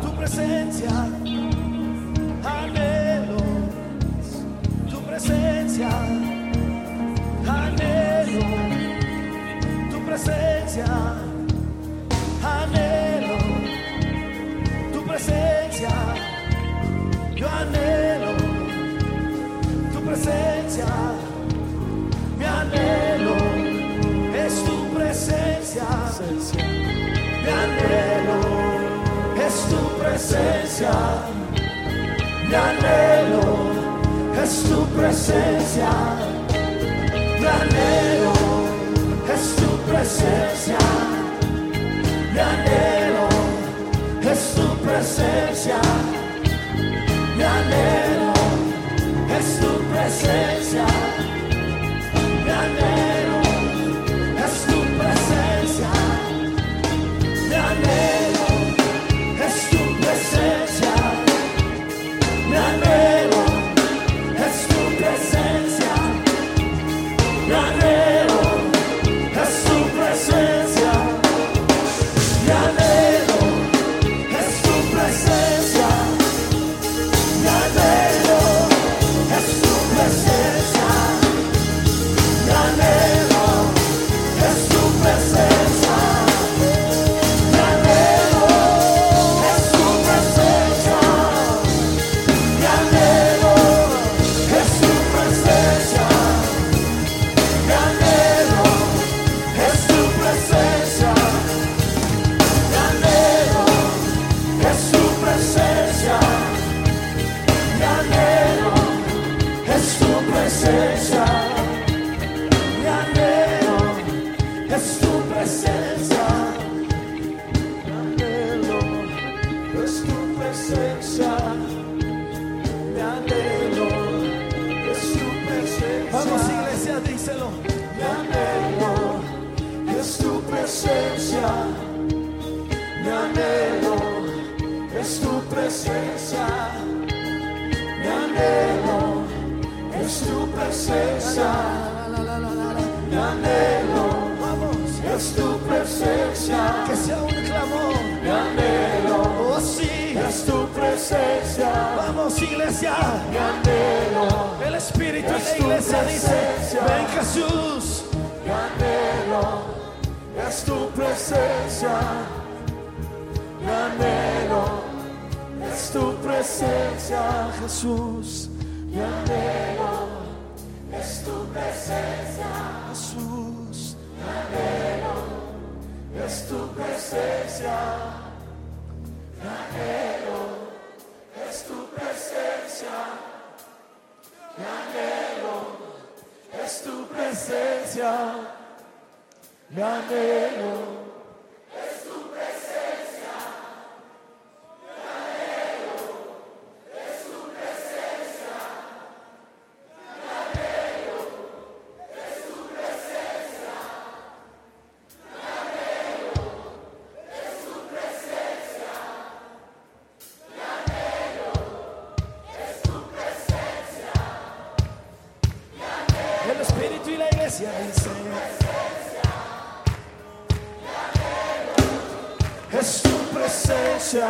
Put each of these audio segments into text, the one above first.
tu presencia, anhelo. Tu presencia, anhelo. Tu presencia, anhelo. Tu presencia, yo anhelo. Tu presencia, presencia, mi anhelo es tu presencia, mi anhelo es tu presencia, mi anhelo es tu presencia, mi anhelo es tu presencia, es tu presencia. Mi anhelo es tu presencia. Que sea un clamor. Mi anhelo. Oh, sí. Es tu presencia. Vamos, iglesia. Mi anhelo. El Espíritu es en la iglesia Ven, Jesús. Mi anhelo. Es tu presencia. Mi anhelo. Es tu presencia, Jesús. Mi anhelo. Es tu presencia, Jesús. Anhelo es tu presencia. Anhelo es tu presencia. Anhelo es tu presencia. Anhelo Dice Es tu presencia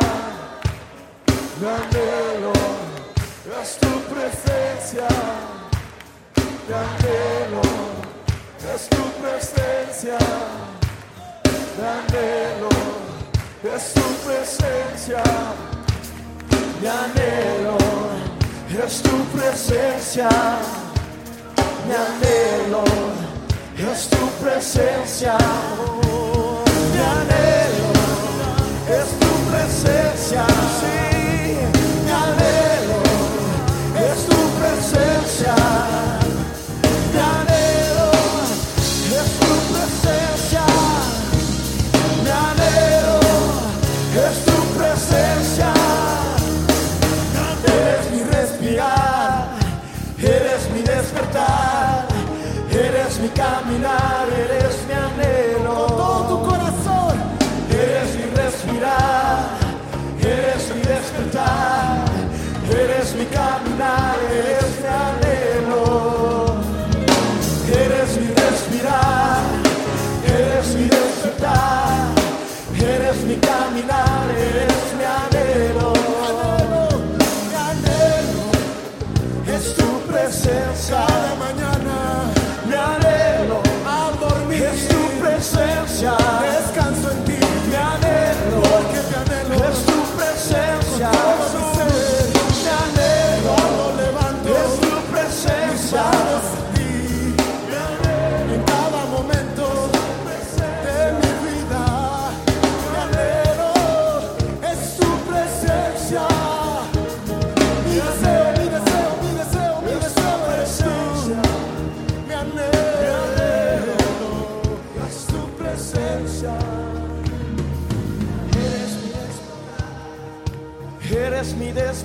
Mi anhelo. Es tu presencia Mi anhelo. Es tu presencia Mi anhelo. Es tu presencia Mi anhelo. Es tu presencia mi anhelo es tu presencia. Mi anhelo es tu presencia. Sí, mi anhelo es tu presencia. Mi anhelo es tu presencia. Mi anhelo es tu presencia. Eres mi respirar, eres mi despertar, eres mi caminar, eres mi anhelo. Con todo tu corazón, eres mi respirar, eres mi despertar, eres mi caminar, eres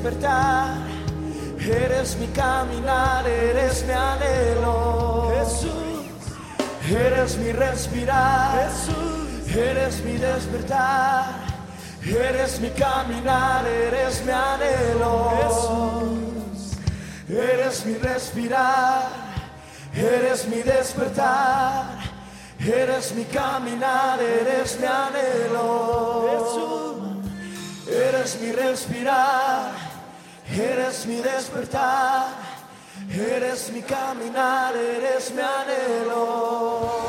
despertar, eres mi caminar, eres mi anhelo. Jesús, Eres mi respirar, Jesús, eres mi despertar, eres mi caminar, eres mi anhelo. Jesús, Eres mi respirar, eres mi despertar, eres mi caminar, eres mi anhelo. Jesús, Eres mi respirar, eres mi despertar, eres mi caminar, eres mi anhelo.